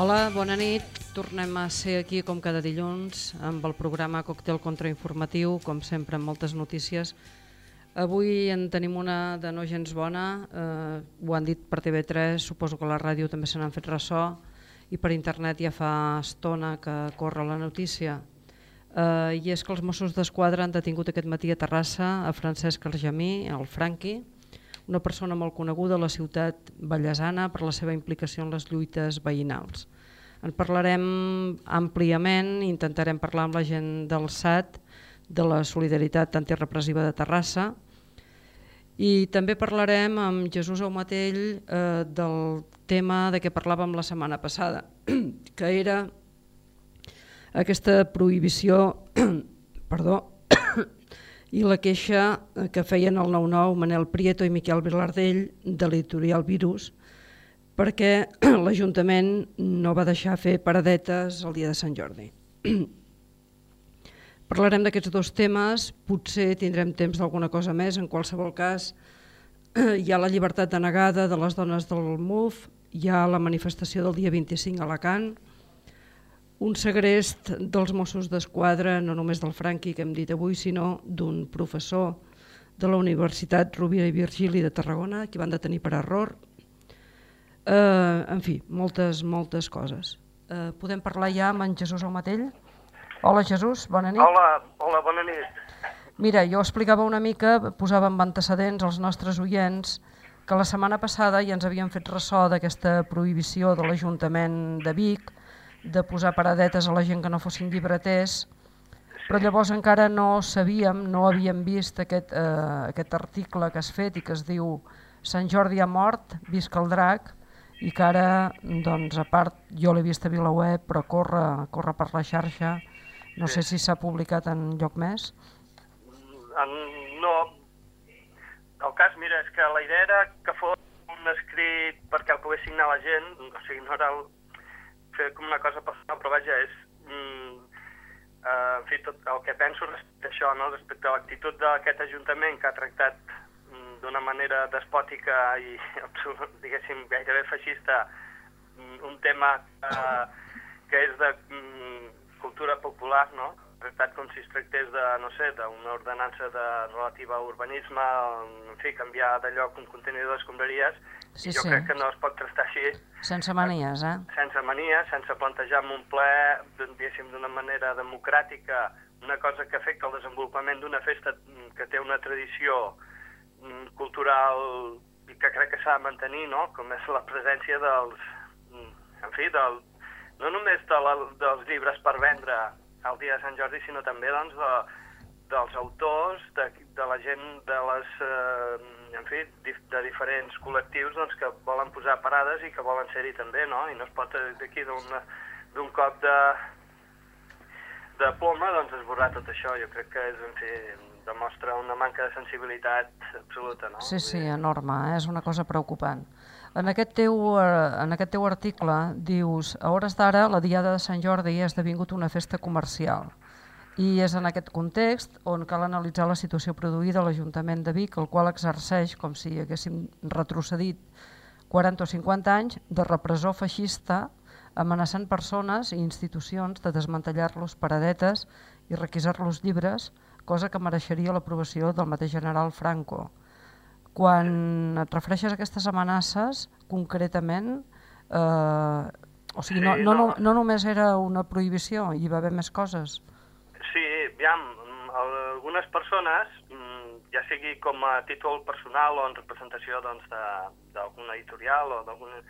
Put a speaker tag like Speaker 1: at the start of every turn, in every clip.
Speaker 1: Hola, bona nit. Tornem a ser aquí com cada dilluns amb el programa Còctel Contrainformatiu, com sempre amb moltes notícies. Avui en tenim una de no gens bona, eh, ho han dit per TV3, suposo que la ràdio també se n'han fet ressò i per internet ja fa estona que corre la notícia. Eh, I és que els Mossos d'Esquadra han detingut aquest matí a Terrassa a Francesc Argemí, el Franqui, una persona molt coneguda a la ciutat ballesana per la seva implicació en les lluites veïnals. En parlarem àmpliament, intentarem parlar amb la gent del SAT, de la Solidaritat Antirepressiva de Terrassa, i també parlarem amb Jesús Aumatell eh, del tema de què parlàvem la setmana passada, que era aquesta prohibició perdó, i la queixa que feien el 9-9 Manel Prieto i Miquel Vilardell de l'editorial Virus perquè l'Ajuntament no va deixar fer paradetes el dia de Sant Jordi. Parlarem d'aquests dos temes, potser tindrem temps d'alguna cosa més, en qualsevol cas hi ha la llibertat denegada de les dones del MUF, hi ha la manifestació del dia 25 a Alacant, un segrest dels Mossos d'Esquadra, no només del Franqui que hem dit avui, sinó d'un professor de la Universitat Rovira i Virgili de Tarragona, que van detenir per error. Eh, en fi, moltes, moltes coses. Eh, podem parlar ja amb en Jesús Aumatell? Hola Jesús, bona nit.
Speaker 2: Hola, hola, bona nit.
Speaker 1: Mira, jo explicava una mica, posava en antecedents als nostres oients, que la setmana passada ja ens havien fet ressò d'aquesta prohibició de l'Ajuntament de Vic de posar paradetes a la gent que no fossin llibreters, però llavors encara no sabíem, no havíem vist aquest, eh, aquest article que has fet i que es diu Sant Jordi ha mort, visca el drac, i que ara, doncs, a part, jo l'he vist a VilaWeb, però corre, corre per la xarxa, no sé si s'ha publicat en lloc més.
Speaker 2: En, no, el cas, mira, és que la idea era que fos un escrit perquè el pogués signar la gent, o sigui, no era el, fer com una cosa personal, però vaja, és... Mm, eh, en fi, tot el que penso respecte a això, no? respecte a l'actitud d'aquest Ajuntament que ha tractat mm, d'una manera despòtica i, diguéssim, gairebé feixista mm, un tema eh, que és de mm, cultura popular, no? Tractat com si es tractés de, no sé, d'una ordenança de relativa a urbanisme, en fi, canviar de lloc un contenidor d'escombraries,
Speaker 1: Sí,
Speaker 2: jo
Speaker 1: sí.
Speaker 2: crec que no es pot tractar així,
Speaker 1: Sense manies, eh?
Speaker 2: sense mania, sense plantejar en un ple, diguéssim, d'una manera democràtica, una cosa que afecta el desenvolupament d'una festa que té una tradició mm, cultural i que crec que s'ha de mantenir, no? com és la presència dels, mm, en fi, del, no només de la, dels llibres per vendre el dia de Sant Jordi, sinó també doncs, de, dels autors, de, de la gent de les, eh, en fi, de diferents col·lectius doncs, que volen posar parades i que volen ser-hi també, no? I no es pot eh, d'aquí d'un cop de, de ploma doncs, esborrar tot això. Jo crec que és, en fi, demostra una manca de sensibilitat absoluta, no?
Speaker 1: Sí, sí, enorme, eh? és una cosa preocupant. En aquest, teu, eh, en aquest teu article dius a hores d'ara la Diada de Sant Jordi ha esdevingut una festa comercial i és en aquest context on cal analitzar la situació produïda a l'Ajuntament de Vic, el qual exerceix, com si haguéssim retrocedit 40 o 50 anys, de repressor feixista amenaçant persones i institucions de desmantellar-los paradetes i requisar-los llibres, cosa que mereixeria l'aprovació del mateix general Franco. Quan et refereixes a aquestes amenaces, concretament, eh, o sigui, no,
Speaker 2: Sí,
Speaker 1: no, no,
Speaker 2: no.
Speaker 1: no només era una prohibició, hi va haver més coses.
Speaker 2: Sí, aviam, mm, algunes persones, mm, ja sigui com a títol personal o en representació doncs, d'alguna editorial o d'algun...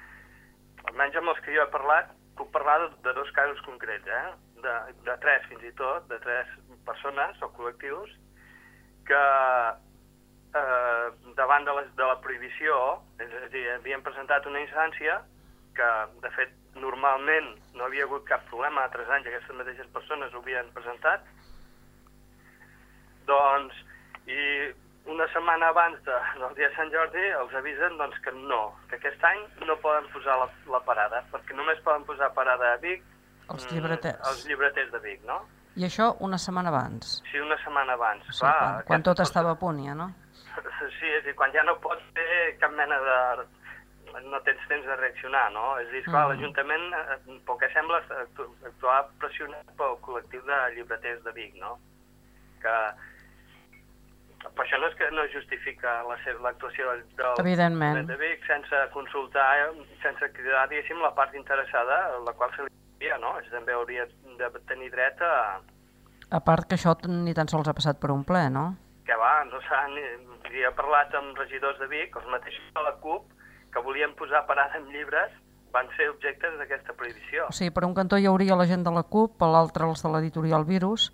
Speaker 2: Almenys amb els que jo he parlat, puc parlar de, de dos casos concrets, eh? de, de tres fins i tot, de tres persones o col·lectius que eh, davant de, les, de la prohibició, és a dir, havien presentat una instància que, de fet, normalment no havia hagut cap problema, altres anys aquestes mateixes persones ho havien presentat, doncs, i una setmana abans de, del dia de Sant Jordi els avisen doncs, que no, que aquest any no poden posar la, la parada, perquè només poden posar parada a Vic
Speaker 1: Els
Speaker 2: mm,
Speaker 1: llibreters.
Speaker 2: els llibreters de Vic, no?
Speaker 1: I això una setmana abans,
Speaker 2: Sí, una setmana abans.
Speaker 1: o sigui, quan, quan tot estava a punt ja, no?
Speaker 2: Sí, és dir, quan ja no pots fer cap mena de, no tens temps de reaccionar, no? És a dir, clar,
Speaker 1: Mm.
Speaker 2: l'Ajuntament, eh, pel que sembla, actu- actuar pressionat pel col·lectiu de llibreters de Vic, no? Que per això no és que no justifica la l'actuació del, del
Speaker 1: Evidentment.
Speaker 2: De Vic sense consultar, sense cridar, diguéssim, la part interessada, la qual se li hauria, no? És també hauria de tenir dret a,
Speaker 1: A part que això ni tan sols ha passat per un ple, no?
Speaker 2: que va, no s'ha ni... He parlat amb regidors de Vic, els mateixos de la CUP, que volien posar parada en llibres, van ser objectes d'aquesta prohibició.
Speaker 1: O sigui, per un cantó hi hauria la gent de la CUP, per l'altre els de l'editorial Virus.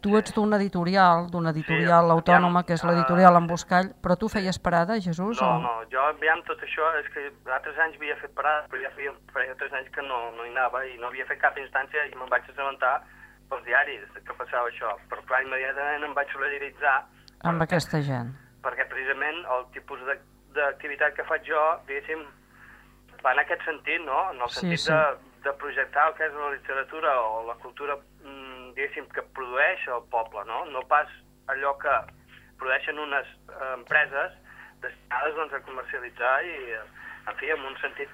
Speaker 1: Tu ets d'un editorial, d'una editorial
Speaker 2: Sí,
Speaker 1: autònoma,
Speaker 2: aviam,
Speaker 1: que és
Speaker 2: ah,
Speaker 1: l'editorial
Speaker 2: sí.
Speaker 1: Emboscall, però tu feies parada, Jesús?
Speaker 2: No,
Speaker 1: o...
Speaker 2: no, jo aviam tot això, és que altres anys havia fet parada, però ja feia, feia tres anys que no, no hi anava i no havia fet cap instància i me'n vaig assabentar pels diaris que passava això. Però clar, immediatament em vaig solidaritzar
Speaker 1: Amb aquesta gent.
Speaker 2: Perquè precisament el tipus d'activitat que faig jo, diguéssim, va en aquest sentit, no? En el
Speaker 1: Sí,
Speaker 2: sentit
Speaker 1: sí.
Speaker 2: De, de projectar el que és la literatura o la cultura, mm, diguéssim, que produeix el poble, no? No pas allò que produeixen unes eh, empreses destinades doncs, a comercialitzar i, en fi, en un sentit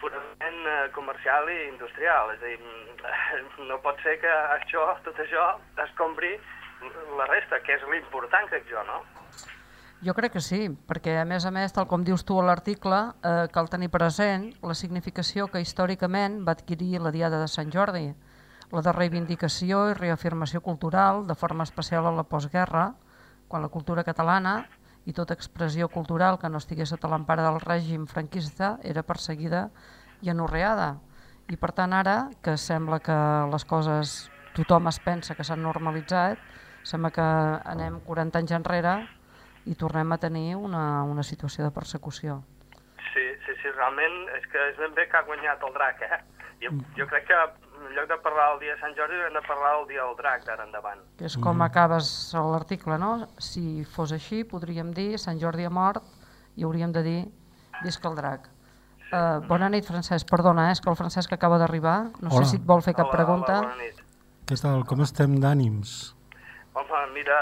Speaker 2: purament eh, comercial i industrial. És a dir, mm, no pot ser que això, tot això, escombri la resta, que és l'important, crec jo, no?
Speaker 1: Jo crec que sí, perquè a més a més, tal com dius tu a l'article, eh, cal tenir present la significació que històricament va adquirir la Diada de Sant Jordi, la de reivindicació i reafirmació cultural, de forma especial a la postguerra, quan la cultura catalana i tota expressió cultural que no estigués sota l'empara del règim franquista era perseguida i anorreada. I per tant ara, que sembla que les coses tothom es pensa que s'han normalitzat, sembla que anem 40 anys enrere i tornem a tenir una, una situació de persecució.
Speaker 2: Sí, sí, sí, realment és que és ben bé que ha guanyat el drac, eh? Jo, jo crec que en lloc de parlar el dia de Sant Jordi hem de parlar el dia del drac d'ara endavant.
Speaker 1: Que és com acabes l'article, no? Si fos així, podríem dir Sant Jordi ha mort i hauríem de dir visca el drac. Uh, bona nit, Francesc. Perdona, eh? és que el Francesc acaba d'arribar. No
Speaker 3: Hola.
Speaker 1: sé si et vol fer cap
Speaker 2: Hola,
Speaker 1: pregunta.
Speaker 2: Hola, bona nit.
Speaker 3: Què tal? Com estem d'ànims?
Speaker 2: Home, mira,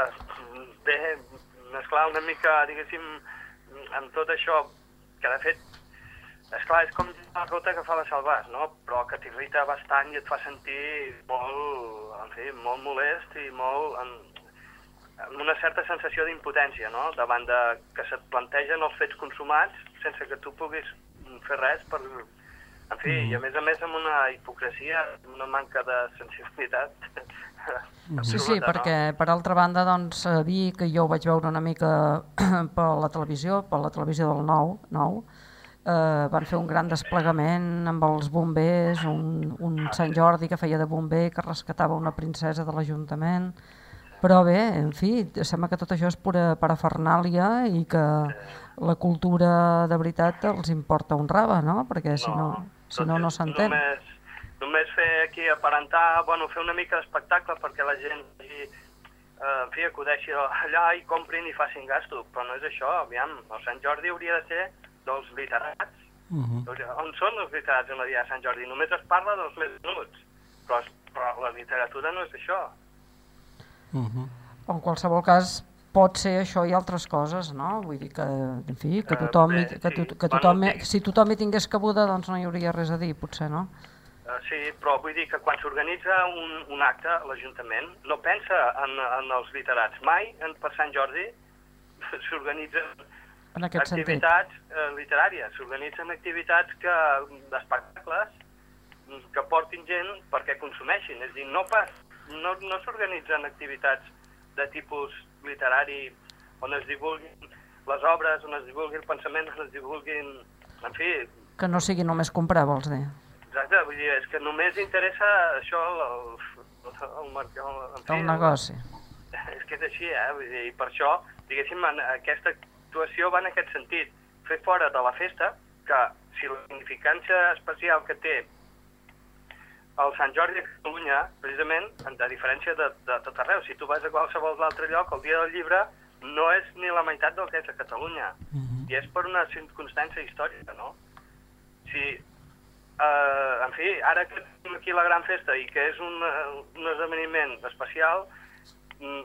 Speaker 2: bé, esclar, una mica, diguéssim, amb tot això, que de fet, esclar, és com la ruta que fa la Salvàs, no? Però que t'irrita bastant i et fa sentir molt, en fi, molt molest i molt... En, amb una certa sensació d'impotència, no? Davant de que se't plantegen els fets consumats sense que tu puguis fer res per... En fi, i a més a més amb una hipocresia, amb una manca de sensibilitat.
Speaker 1: Sí, sí, perquè per altra banda, doncs, a Vic, jo ho vaig veure una mica per la televisió, per la televisió del Nou, nou eh, van fer un gran desplegament amb els bombers, un, un Sant Jordi que feia de bomber, que rescatava una princesa de l'Ajuntament, però bé, en fi, sembla que tot això és pura parafernàlia i que la cultura de veritat els importa un rave, no? Perquè si no, si no, no s'entén.
Speaker 2: Només, només fer aquí aparentar, bueno, fer una mica d'espectacle perquè la gent eh, en fi, acudeixi allà i comprin i facin gasto, però no és això, aviam, el Sant Jordi hauria de ser dels literats.
Speaker 3: Uh -huh.
Speaker 2: O sigui, On són els literats en la dia de Sant Jordi? Només es parla dels més menuts, però, però la literatura no és això.
Speaker 3: Uh -huh.
Speaker 1: En qualsevol cas, pot ser això i altres coses, no? Vull dir que, en fi, que
Speaker 2: Eh,
Speaker 1: tothom,
Speaker 2: bé,
Speaker 1: que, to, que tothom, si tothom hi tingués cabuda, doncs no hi hauria res a dir, potser, no?
Speaker 2: Uh, sí, però vull dir que quan s'organitza un, un acte a l'Ajuntament no pensa en, en els literats. Mai en, per Sant Jordi s'organitzen
Speaker 1: En aquest sentit.
Speaker 2: activitats eh, literàries, s'organitzen activitats que d'espectacles que portin gent perquè consumeixin. És a dir, no, pas, no, no s'organitzen activitats de tipus literari on es divulguin les obres, on es divulgui el pensament, on es divulguin... En fi,
Speaker 1: Que no sigui només comprar, vols dir.
Speaker 2: exacte, vull dir, és que només interessa això, el, el, el, el, en fi,
Speaker 1: El negoci.
Speaker 2: és que és així, eh? Vull dir, i per això, diguéssim, en aquesta actuació va en aquest sentit. Fer fora de la festa que si la significància especial que té el Sant Jordi a Catalunya, precisament, a diferència de, de tot arreu, si tu vas a qualsevol altre lloc, el dia del llibre no és ni la meitat del que és a Catalunya.
Speaker 3: Uh -huh.
Speaker 2: I és per una circumstància històrica, no? Si, eh, en fi, ara que tenim aquí la gran festa i que és un, eh, un esdeveniment especial, mm,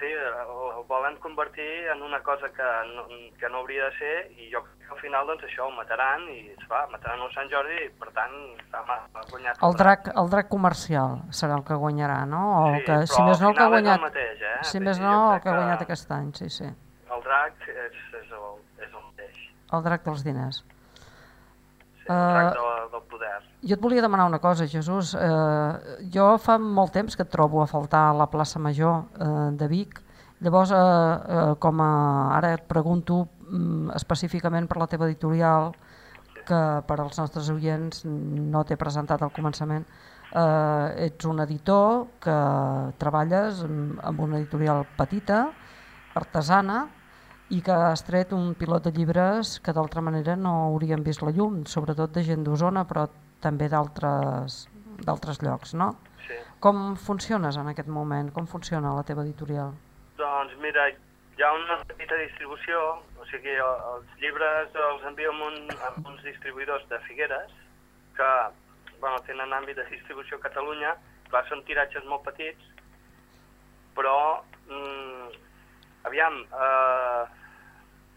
Speaker 2: sí, el volen convertir en una cosa que no, que no hauria de ser i jo crec que al final doncs això ho mataran i es fa, mataran el Sant Jordi i per tant ha guanyat
Speaker 1: el drac, el drac comercial serà el que guanyarà, no? O
Speaker 2: Sí,
Speaker 1: que, si més no el que ha
Speaker 2: el
Speaker 1: guanyat,
Speaker 2: mateix, eh?
Speaker 1: si més no el que ha guanyat
Speaker 2: que-
Speaker 1: aquest any, sí, sí.
Speaker 2: el drac és, és, el, és el mateix
Speaker 1: El drac dels diners.
Speaker 2: Sí,
Speaker 1: Eh,
Speaker 2: del, poder
Speaker 1: Jo et volia demanar una cosa, Jesús. Eh, jo fa molt temps que et trobo a faltar a la plaça Major eh, de Vic. Llavors, eh, eh, com a, ara et pregunto mm, específicament per la teva editorial, que per als nostres oients no t'he presentat al començament. Eh, ets un editor que treballes amb amb una editorial petita, artesana, i que has tret un pilot de llibres que d'altra manera no haurien vist la llum, sobretot de gent d'Osona, però també d'altres llocs, no?
Speaker 2: sí.
Speaker 1: Com funciones en aquest moment? Com funciona la teva editorial?
Speaker 2: Doncs mira, hi ha una petita distribució, o sigui, el- els llibres els envio amb, un, amb uns distribuïdors de Figueres que bueno, tenen àmbit de distribució a Catalunya, clar, són tiratges molt petits, però, mm, aviam, eh,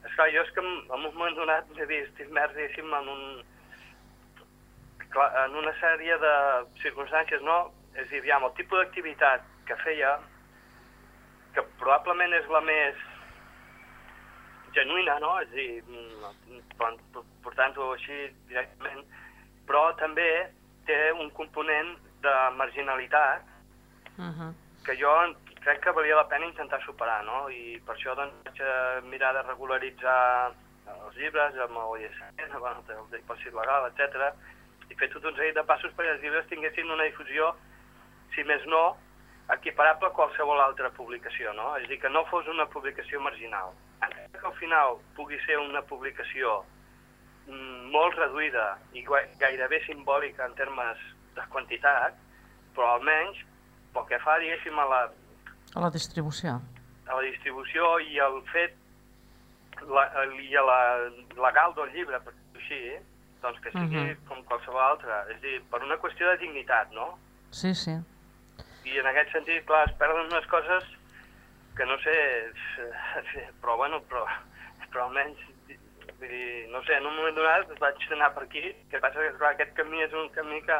Speaker 2: esclar, jo és que en, en un moment donat m'he vist immers, diguéssim, en un, clar, en una sèrie de circumstàncies, no? És a dir, aviam, el tipus d'activitat que feia que probablement és la més genuïna, no? És a dir, mm, por- por- portant-ho així directament, però també té un component de marginalitat
Speaker 1: Uh -huh.
Speaker 2: que jo crec que valia la pena intentar superar, no? I per això doncs, vaig eh, mirar de regularitzar els llibres amb el ISN, bueno, el dipòsit legal, etc. i fer tot un seguit de passos perquè els llibres tinguessin una difusió, si més no, equiparable a qualsevol altra publicació, no? És a dir, que no fos una publicació marginal. Encara que al final pugui ser una publicació mm, molt reduïda i gairebé simbòlica en termes de quantitat, però almenys pel que fa, diguéssim, a la,
Speaker 1: A la distribució.
Speaker 2: a la distribució i el fet la, i a la legal del llibre, per dir-ho així, doncs que sigui
Speaker 1: Mhm.
Speaker 2: com qualsevol altre. És dir, per una qüestió de dignitat, no?
Speaker 1: Sí, sí.
Speaker 2: I en aquest sentit, clar, es perden unes coses que no sé, però bueno, però, però almenys, vull dir, no sé, en un moment donat vaig anar per aquí, que passa que clar, aquest camí és un camí que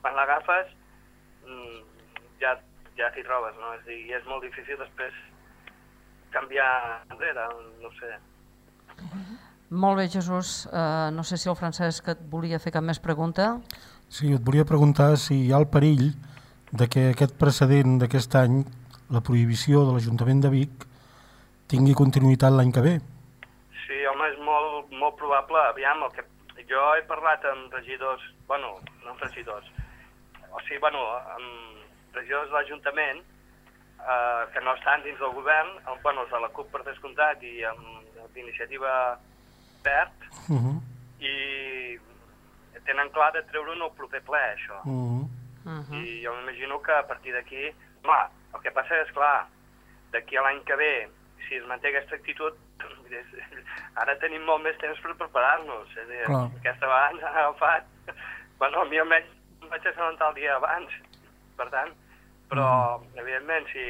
Speaker 2: quan l'agafes mm, ja, ja t'hi trobes, no? És dir, i és molt difícil després canviar enrere, no sé.
Speaker 1: Molt bé, Jesús. Uh, no sé si el Francesc et volia fer cap més pregunta.
Speaker 3: Sí, et volia preguntar si hi ha el perill de que aquest precedent d'aquest any, la prohibició de l'Ajuntament de Vic, tingui continuïtat l'any que ve.
Speaker 2: Sí, home, és molt, molt probable. Aviam, el que... jo he parlat amb regidors, bueno, no amb regidors, o sigui, bueno, amb regidors de l'Ajuntament, eh, que no estan dins del govern, el, bueno, els de la CUP per descomptat i amb d'iniciativa verd,
Speaker 3: Uh -huh.
Speaker 2: i tenen clar de treure-ho en el proper ple, això.
Speaker 3: Uh -huh.
Speaker 1: Uh -huh.
Speaker 2: I jo m'imagino que a partir d'aquí... Home, el que passa és, clar, d'aquí a l'any que ve, si es manté aquesta actitud, ara tenim molt més temps per preparar-nos. És a dir,
Speaker 3: Clar.
Speaker 2: aquesta vegada ens han agafat... Bueno, a mi almenys em vaig assabentar el dia abans, per tant. Però, evidentment, si,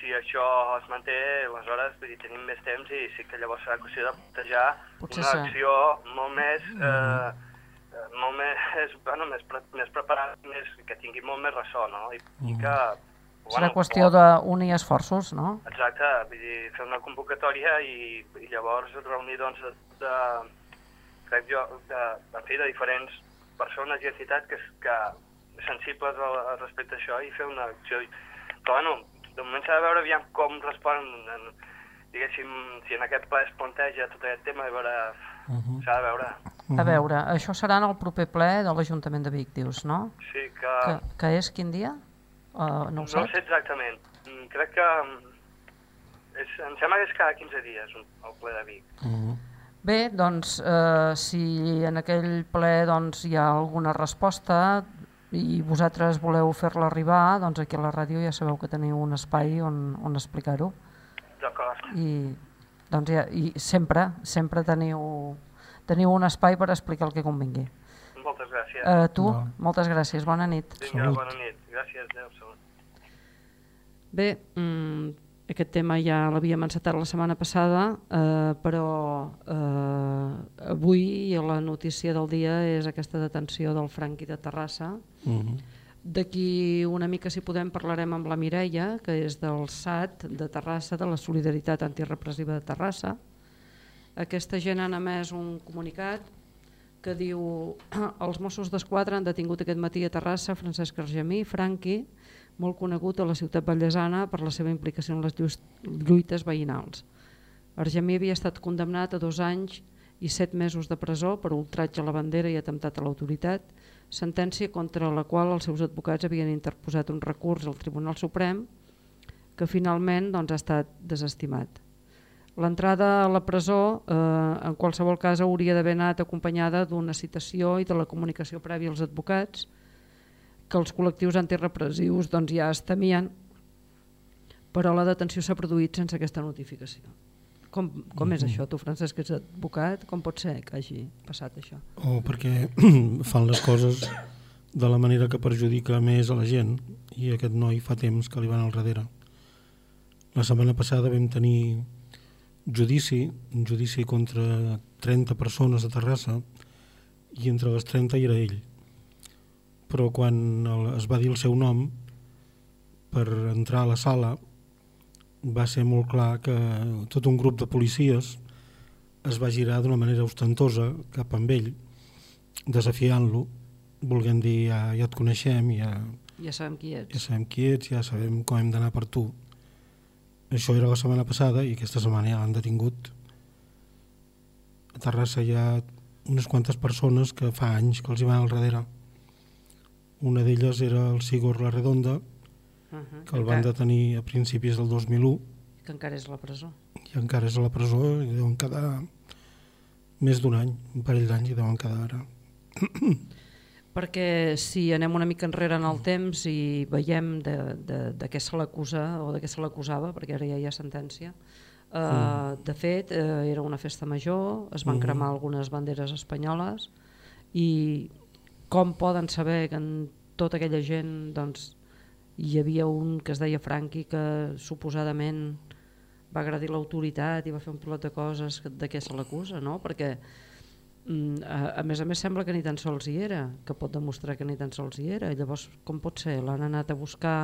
Speaker 2: si això es manté, aleshores vull dir, tenim més temps i sí que llavors serà qüestió de plantejar
Speaker 1: Potser
Speaker 2: una acció molt més... Eh, eh, molt més, bueno, més, pre més preparada, més, que tingui molt més ressò, no? I, i que...
Speaker 1: Serà qüestió d'unir esforços, no?
Speaker 2: Exacte, vull dir, fer una convocatòria i, i llavors reunir, doncs, de, de, crec jo, de, en fi, de diferents persones i entitats que, que sensibles al, al respecte a això i fer una acció. Però, bueno, de moment s'ha de veure aviam com respon, en, diguéssim, si en aquest ple es planteja tot aquest tema, a veure,
Speaker 3: Uh -huh.
Speaker 2: s'ha de veure.
Speaker 1: A veure, això serà en el proper ple de l'Ajuntament de Vic, dius, no?
Speaker 2: Sí, que...
Speaker 1: Que, que és quin dia? Uh, no ho
Speaker 2: No
Speaker 1: saps?
Speaker 2: sé exactament. Mm, Crec que... mm, És, em sembla que és cada 15 dies un- el ple de Vic.
Speaker 3: Uh -huh.
Speaker 1: Bé, doncs, eh, si en aquell ple doncs, hi ha alguna resposta i vosaltres voleu fer-la arribar, doncs aquí a la ràdio ja sabeu que teniu un espai on, on explicar-ho.
Speaker 2: D'acord.
Speaker 1: I, doncs ja, i sempre, sempre teniu, teniu un espai per explicar el que convingui.
Speaker 2: Moltes gràcies.
Speaker 1: Eh, tu,
Speaker 3: Val.
Speaker 1: moltes gràcies, bona nit.
Speaker 2: Vinga, bona nit. Gràcies, adéu, salut.
Speaker 1: Bé, mm, aquest tema ja l'havíem encetat la setmana passada, eh, però eh, avui la notícia del dia és aquesta detenció del Franqui de Terrassa.
Speaker 3: Uh -huh.
Speaker 1: D'aquí una mica, si podem, parlarem amb la Mireia, que és del SAT de Terrassa, de la Solidaritat Antirepressiva de Terrassa. Aquesta gent han emès un comunicat que diu els Mossos d'Esquadra han detingut aquest matí a Terrassa Francesc Argemí, Franqui, molt conegut a la ciutat ballesana per la seva implicació en les lluites veïnals. Argemí havia estat condemnat a dos anys i set mesos de presó per ultratge a la bandera i atemptat a l'autoritat, sentència contra la qual els seus advocats havien interposat un recurs al Tribunal Suprem que finalment doncs, ha estat desestimat. L'entrada a la presó eh, en qualsevol cas hauria d'haver anat acompanyada d'una citació i de la comunicació prèvia als advocats, que els col·lectius antirepressius doncs, ja es temien, però la detenció s'ha produït sense aquesta notificació. Com, com és això? Tu, Francesc, que ets advocat, com pot ser que hagi passat això?
Speaker 3: O perquè fan les coses de la manera que perjudica més a la gent i aquest noi fa temps que li van al darrere. La setmana passada vam tenir judici, un judici contra 30 persones a Terrassa i entre les 30 hi era ell però quan es va dir el seu nom per entrar a la sala va ser molt clar que tot un grup de policies es va girar d'una manera ostentosa cap amb ell, desafiant-lo, volguem dir ja, ja et coneixem, ja,
Speaker 1: ja sabem qui ets.
Speaker 3: Ja sabem qui ets, ja sabem com hem d'anar per tu. Això era la setmana passada i aquesta setmana ja l'han detingut. A Terrassa hi ha unes quantes persones que fa anys que els hi van al darrere. Una d'elles era el Sigor La Redonda, uh -huh. que el van detenir a principis del 2001.
Speaker 1: Que encara és a la presó.
Speaker 3: I encara és a la presó i deuen quedar més d'un any, un parell d'anys i deuen quedar ara.
Speaker 1: Perquè si anem una mica enrere en el temps i veiem de, de, de què se l'acusa o de què se l'acusava, perquè ara ja hi ha sentència, uh, mm. de fet uh, era una festa major, es van mm. cremar algunes banderes espanyoles i com poden saber que en tota aquella gent doncs, hi havia un que es deia Franqui que suposadament va agradir l'autoritat i va fer un pilot de coses de què se l'acusa, no? perquè mm, a, a més a més sembla que ni tan sols hi era, que pot demostrar que ni tan sols hi era, llavors com pot ser? L'han anat a buscar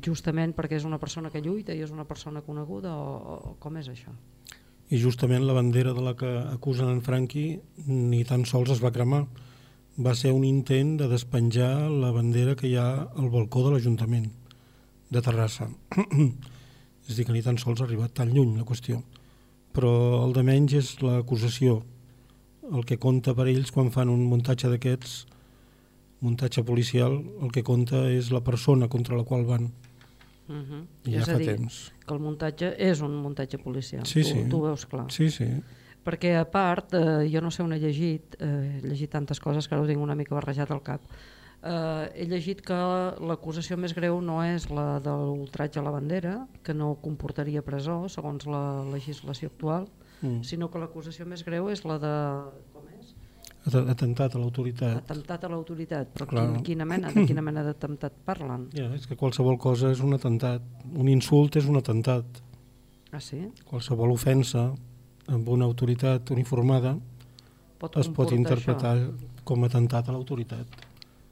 Speaker 1: justament perquè és una persona que lluita i és una persona coneguda o, o com és això?
Speaker 3: I justament la bandera de la que acusen en Franqui ni tan sols es va cremar, va ser un intent de despenjar la bandera que hi ha al balcó de l'Ajuntament de Terrassa. és a dir, que ni tan sols ha arribat tan lluny la qüestió. Però el de menys és l'acusació, el que compta per ells quan fan un muntatge d'aquests, muntatge policial, el que compta és la persona contra la qual van.
Speaker 1: Uh mhm. -huh.
Speaker 3: I ja
Speaker 1: és
Speaker 3: fa
Speaker 1: a dir,
Speaker 3: temps.
Speaker 1: que el muntatge és un muntatge policial,
Speaker 3: sí,
Speaker 1: tu,
Speaker 3: sí.
Speaker 1: tu ho veus clar.
Speaker 3: Sí, sí
Speaker 1: perquè a part, eh, jo no sé on he llegit, eh, he llegit tantes coses que ara ho tinc una mica barrejat al cap, eh, he llegit que l'acusació més greu no és la de l'ultratge a la bandera, que no comportaria presó segons la legislació actual, mm. sinó que l'acusació més greu és la de... Com és?
Speaker 3: Atemptat a l'autoritat.
Speaker 1: Atemptat a l'autoritat, però quin, quina mena, de quina mena d'atemptat parlen?
Speaker 3: Ja, és que qualsevol cosa és un atemptat. Un insult és un atemptat.
Speaker 1: Ah, sí?
Speaker 3: Qualsevol ofensa amb una autoritat uniformada
Speaker 1: pot
Speaker 3: es pot interpretar
Speaker 1: això?
Speaker 3: com a atemptat a l'autoritat.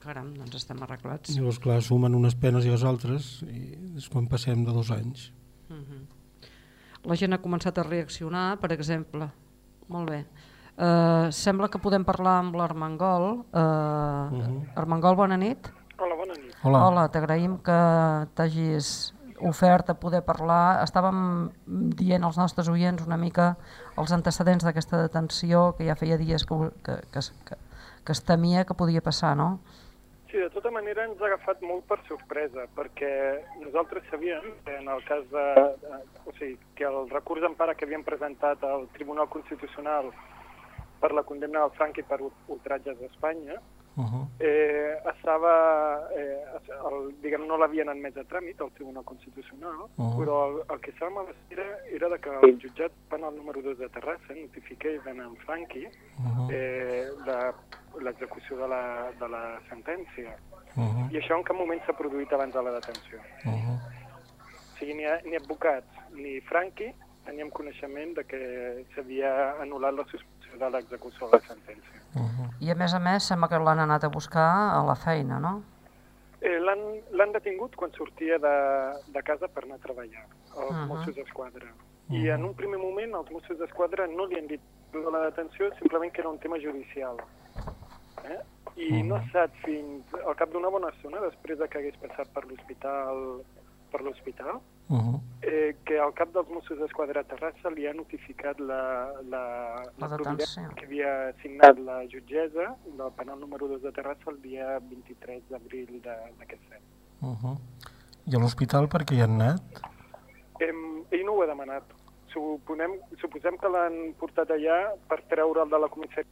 Speaker 1: Caram, doncs estem arreglats.
Speaker 3: Llavors, clar, sumen unes penes i les altres i és quan passem de dos anys. Uh
Speaker 1: mhm. -huh. La gent ha començat a reaccionar, per exemple. Molt bé. Uh, sembla que podem parlar amb l'Armengol. Uh, uh -huh. Armengol, bona nit.
Speaker 4: Hola, bona nit.
Speaker 3: Hola,
Speaker 1: Hola t'agraïm que t'hagis ofert a poder parlar. Estàvem dient als nostres oients una mica els antecedents d'aquesta detenció que ja feia dies que, que, que, que, que es temia que podia passar, no?
Speaker 4: Sí, de tota manera ens ha agafat molt per sorpresa, perquè nosaltres sabíem que en el cas de, de o sigui, que el recurs d'empara que havien presentat al Tribunal Constitucional per la condemna del Franqui per ultratges d'Espanya, Uh -huh. eh, estava, eh, el, diguem, no l'havien admès a tràmit al Tribunal Constitucional, uh -huh. però el, el que estava a era, era de que el jutjat penal número 2 de Terrassa notifiqués a en Franqui uh -huh. eh, l'execució de, la, de la sentència. Uh -huh. I això en cap moment s'ha produït abans de la detenció. Uh -huh. sigui, ni, ni advocats ni Franqui teníem coneixement de que s'havia anul·lat la suspensió de l'execució de la sentència.
Speaker 3: Uh -huh.
Speaker 1: I a més a més sembla que l'han anat a buscar a la feina, no?
Speaker 4: Eh, L'han detingut quan sortia de, de casa per anar a treballar, els uh
Speaker 1: Mhm.
Speaker 4: -huh. Mossos d'Esquadra. I en un primer moment els Mossos d'Esquadra no li han dit de la detenció, simplement que era un tema judicial. Eh? I no ha estat fins al cap d'una bona estona, després de que hagués passat per l'hospital per l'hospital,
Speaker 3: Uh -huh.
Speaker 4: eh, que al cap dels Mossos d'Esquadra a Terrassa li ha notificat la, la,
Speaker 1: La
Speaker 4: providència
Speaker 1: detenció.
Speaker 4: que havia signat la jutgessa del penal número 2 de Terrassa el dia 23 d'abril de- d'aquest any.
Speaker 3: Uh -huh. I a l'hospital per què hi han anat?
Speaker 4: Em, ell no ho ha demanat. Suponem, suposem que l'han portat allà per treure'l de la comissaria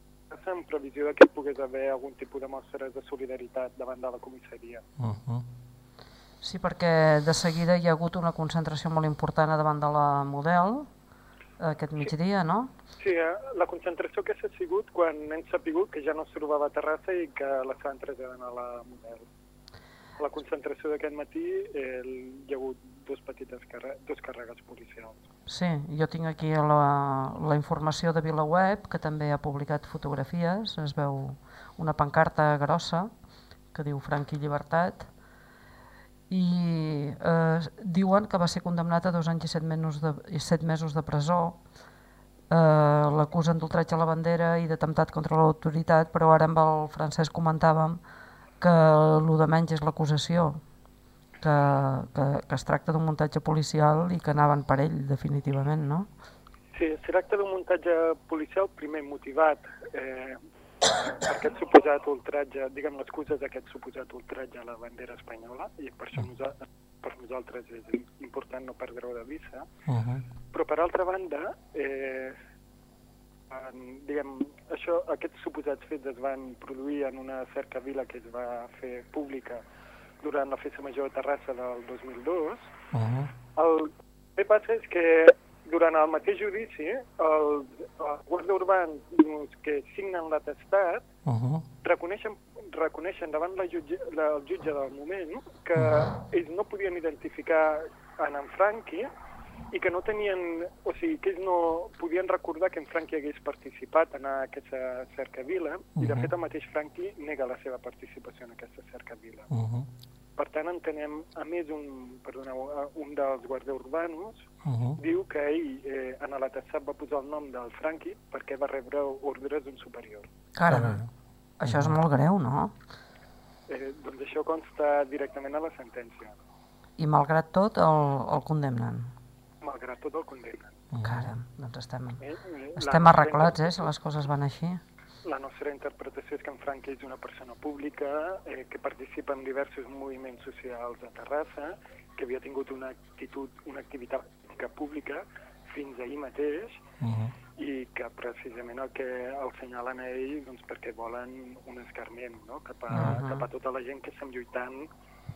Speaker 4: en previsió de que hi pogués haver algun tipus de mostres de solidaritat davant de la comissaria.
Speaker 3: Uh -huh.
Speaker 1: Sí, perquè de seguida hi ha hagut una concentració molt important davant de la Model, aquest migdia, no?
Speaker 4: Sí, eh, la concentració que s'ha sigut quan hem sapigut que ja no es trobava a Terrassa i que l'estaven traslladant a la Model. La concentració d'aquest matí eh, hi ha hagut dos petites dos càrregues policials.
Speaker 1: Sí, jo tinc aquí la, la informació de VilaWeb, que també ha publicat fotografies, es veu una pancarta grossa que diu Franqui Llibertat, i eh, diuen que va ser condemnat a dos anys i set mesos de, i set mesos de presó, eh, l'acusen d'ultratge a la bandera i d'atemptat contra l'autoritat, però ara amb el francès comentàvem que el de menys és l'acusació, que, que, que es tracta d'un muntatge policial i que anaven per ell, definitivament, no?
Speaker 4: Sí, es tracta d'un muntatge policial primer motivat eh, aquest suposat ultratge, diguem l'excusa d'aquest suposat ultratge a la bandera espanyola, i per això nosa per nosaltres és important no perdre-ho de vista,
Speaker 3: Uh -huh.
Speaker 4: però per altra banda, eh, en, diguem, això, aquests suposats fets es van produir en una cercavila que es va fer pública durant la festa major de Terrassa del 2002.
Speaker 3: Uh -huh.
Speaker 4: El que passa és que durant el mateix judici, els, els guàrdia urbans que signen l'atestat
Speaker 3: Uh -huh.
Speaker 4: reconeixen, reconeixen davant la jutge, la, el jutge del moment que ells no podien identificar en en Franqui i que no tenien, o sigui, que ells no podien recordar que en Franqui hagués participat en aquesta cercavila i de
Speaker 3: Mhm.
Speaker 4: fet el mateix Franqui nega la seva participació en aquesta cercavila.
Speaker 3: Uh -huh.
Speaker 4: Per tant, entenem, a més, un, perdoneu, un dels guàrdia urbanos
Speaker 3: Uh -huh.
Speaker 4: diu que ell eh, en l'atestat va posar el nom del Franqui perquè va rebre ordres d'un superior.
Speaker 1: Caram,
Speaker 3: Caram.
Speaker 1: això és molt greu, no?
Speaker 4: Eh, doncs això consta directament a la sentència.
Speaker 1: I malgrat tot el, el condemnen.
Speaker 4: Malgrat tot el condemnen.
Speaker 1: Caram, doncs estem,
Speaker 4: Eh? eh,
Speaker 1: estem arreglats, eh, si les coses van així.
Speaker 4: La nostra interpretació és que en Franqui és una persona pública eh, que participa en diversos moviments socials a Terrassa, que havia tingut una actitud, una activitat política pública fins ahir mateix
Speaker 3: Uh -huh.
Speaker 4: i que precisament el que el senyalen a ell doncs, perquè volen un escarment no? cap, a, uh
Speaker 1: Mhm.
Speaker 4: -huh. cap a tota la gent que estem lluitant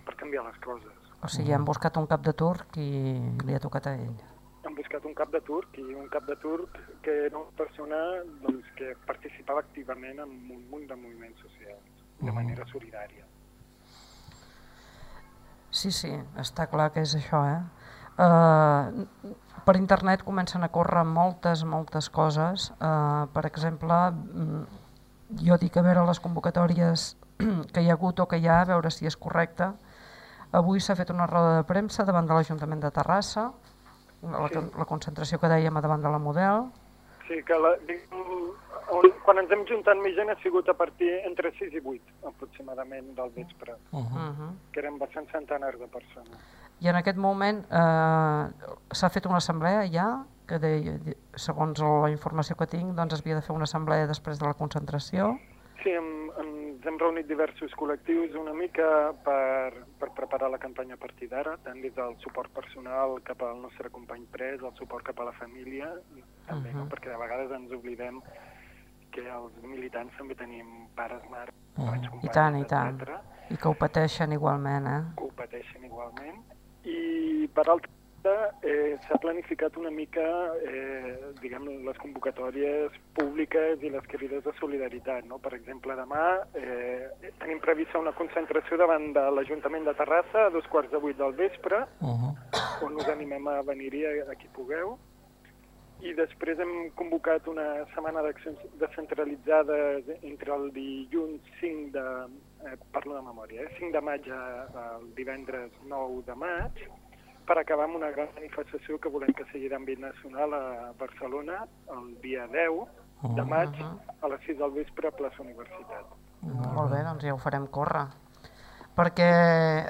Speaker 4: per canviar les coses.
Speaker 1: O sigui, han buscat un cap de turc i li ha tocat a ell.
Speaker 4: Han buscat un cap de turc i un cap de turc que era una persona doncs, que participava activament en un munt de moviments socials de manera solidària.
Speaker 1: Sí, sí, està clar que és això, eh? Uh, per internet comencen a córrer moltes, moltes coses. Uh, per exemple, mm, jo dic a veure les convocatòries que hi ha hagut o que hi ha, a veure si és correcte. Avui s'ha fet una roda de premsa davant de l'Ajuntament de Terrassa, la,
Speaker 4: Sí.
Speaker 1: la concentració que dèiem a davant de la Model,
Speaker 4: Sí, que la, on, quan ens hem juntat més gent ha sigut a partir entre 6 i 8 aproximadament del vespre,
Speaker 3: Uh -huh.
Speaker 1: uh -huh.
Speaker 4: que eren bastants centenars de persones.
Speaker 1: I en aquest moment eh, s'ha fet una assemblea ja, que deia, segons la informació que tinc, doncs es havia de fer una assemblea després de la concentració.
Speaker 4: Sí, hem, ens hem reunit diversos col·lectius una mica per, per preparar la campanya a partir d'ara, tant des del suport personal cap al nostre company pres, el suport cap a la família, també, no?
Speaker 1: Mhm.
Speaker 4: perquè de vegades ens oblidem que els militants també tenim pares, mares,
Speaker 3: Mhm.
Speaker 4: companys,
Speaker 1: I tant, i tant.
Speaker 4: etcètera,
Speaker 1: I que ho pateixen igualment, eh?
Speaker 4: que ho pateixen igualment. I per altra banda, eh, s'ha planificat una mica eh, diguem, les convocatòries públiques i les crides de solidaritat. No? Per exemple, demà eh, tenim prevista una concentració davant de l'Ajuntament de Terrassa a dos quarts de vuit del vespre
Speaker 3: Uh -huh.
Speaker 4: on us animem a venir-hi a, a qui pugueu. I després hem convocat una setmana d'accions descentralitzades entre el dilluns 5 de... Eh, parlo de memòria, eh, 5 de maig al divendres 9 de maig, per acabar amb una gran manifestació que volem que sigui d'àmbit nacional a Barcelona el dia 10 de maig a les 6 del vespre a plaça Universitat.
Speaker 1: Molt bé, doncs ja ho farem córrer. Perquè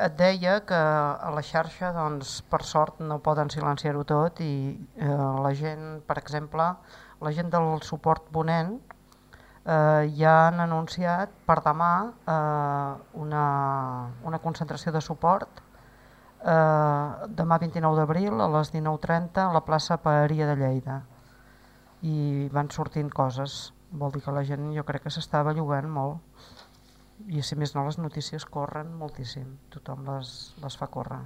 Speaker 1: et deia que a la xarxa, doncs, per sort, no poden silenciar-ho tot i eh, la gent, per exemple, la gent del suport ponent eh, ja han anunciat per demà eh, una, una concentració de suport eh, demà 29 d'abril a les 19.30 a la plaça Paeria de Lleida. I van sortint coses. Vol dir que la gent jo crec que s'està bellugant molt. I si més no les notícies corren moltíssim. Tothom les, les fa córrer.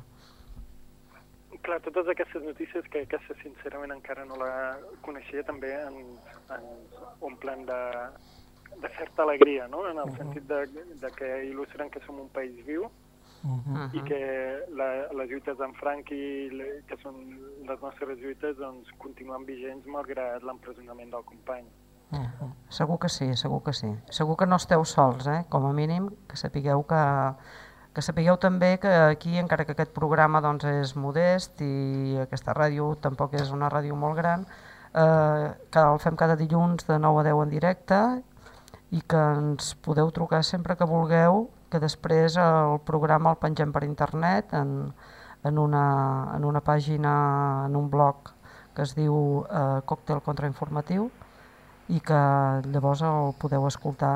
Speaker 4: Clar, totes aquestes notícies que aquesta sincerament encara no la coneixia també ens, ens omplen de, de certa alegria, no? en el uh -huh. sentit de, de que il·lustren que som un país viu uh -huh. i que la, les lluites d'en Frank i le, que són les nostres lluites doncs, continuen vigents malgrat l'empresonament del company.
Speaker 1: Uh -huh. Segur que sí, segur que sí. Segur que no esteu sols, eh? com a mínim, que sapigueu que, que sapigueu també que aquí, encara que aquest programa doncs, és modest i aquesta ràdio tampoc és una ràdio molt gran, eh, que el fem cada dilluns de 9 a 10 en directe i que ens podeu trucar sempre que vulgueu, que després el programa el pengem per internet en, en, una, en una pàgina, en un blog que es diu eh, Còctel Contrainformatiu i que llavors el podeu escoltar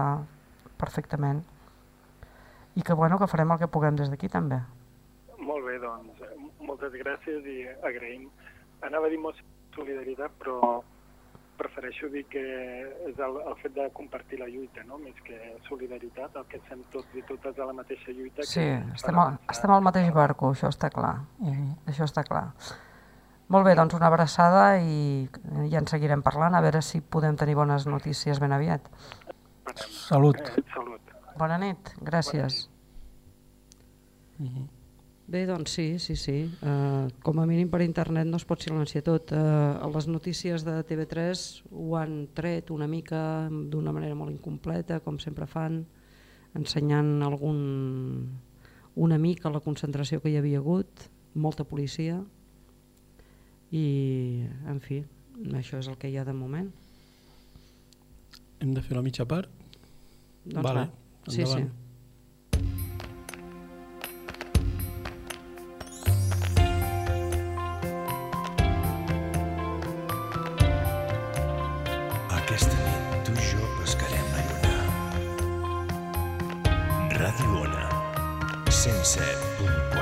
Speaker 1: perfectament i que, bueno, que farem el que puguem des d'aquí també.
Speaker 4: Molt bé, doncs, moltes gràcies i agraïm. Anava a dir molt solidaritat, però prefereixo dir que és el, el fet de compartir la lluita, no? més que solidaritat, el que estem tots i totes a la mateixa lluita.
Speaker 1: Sí, estem, al, estem al mateix barco, això està clar, I, això està clar. Molt bé, doncs una abraçada i ja en seguirem parlant, a veure si podem tenir bones notícies ben aviat.
Speaker 3: Salut.
Speaker 4: Eh, salut.
Speaker 1: Bona nit, gràcies. Bona nit. Bé, doncs sí, sí, sí. Uh, com a mínim per internet no es pot silenciar tot. Uh, les notícies de TV3 ho han tret una mica d'una manera molt incompleta, com sempre fan, ensenyant algun una mica la concentració que hi havia hagut, molta policia, i, en fi, això és el que hi ha de moment.
Speaker 3: Hem de fer la mitja part?
Speaker 1: Doncs vale, va. Sí, sí.
Speaker 5: 107.4.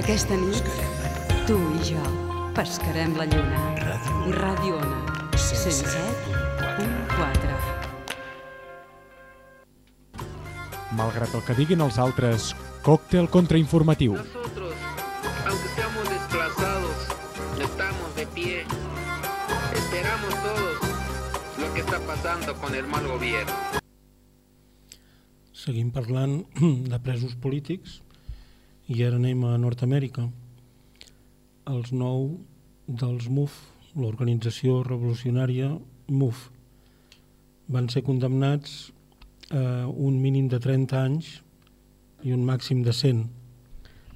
Speaker 5: Aquesta nit,
Speaker 6: tu i jo pescarem la lluna.
Speaker 5: Ràdio
Speaker 6: Ona, 107.4.
Speaker 7: Malgrat el que diguin els altres, còctel contrainformatiu.
Speaker 8: Nosotros, aunque seamos desplazados, estamos de pie. Esperamos todos lo que está pasando con el mal gobierno.
Speaker 3: Seguim parlant de presos polítics i ara anem a Nord-Amèrica. Els nou dels MUF, l'organització revolucionària MUF, van ser condemnats a un mínim de 30 anys i un màxim de 100.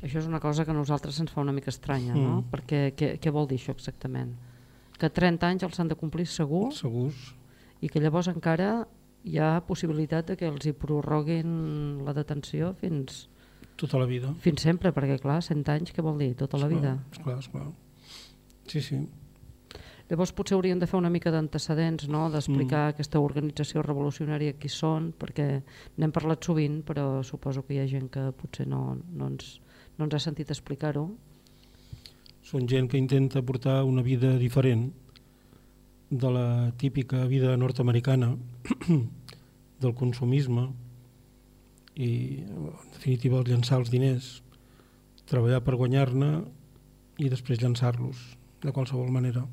Speaker 1: Això és una cosa que a nosaltres ens fa una mica estranya, no?
Speaker 3: Mm.
Speaker 1: Perquè què, què vol dir això exactament? Que 30 anys els han de complir segur
Speaker 3: Segurs?
Speaker 1: i que llavors encara hi ha possibilitat de que els hi prorroguin la detenció fins,
Speaker 3: Tota la vida.
Speaker 1: fins sempre, perquè clar, 100 anys què vol dir? Tota la vida.
Speaker 3: Esclar, esclar. Sí, sí.
Speaker 1: Llavors potser hauríem de fer una mica d'antecedents, no? d'explicar mm. aquesta organització revolucionària qui són, perquè n'hem parlat sovint, però suposo que hi ha gent que potser no, no, ens, no ens ha sentit explicar-ho.
Speaker 3: Són gent que intenta portar una vida diferent de la típica vida nord-americana, del consumisme i, en definitiva, llançar els diners, treballar per guanyar-ne i després llançar-los de qualsevol manera.